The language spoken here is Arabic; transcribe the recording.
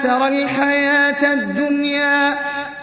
آثَرَ الْحَيَاةَ الدُّنْيَا.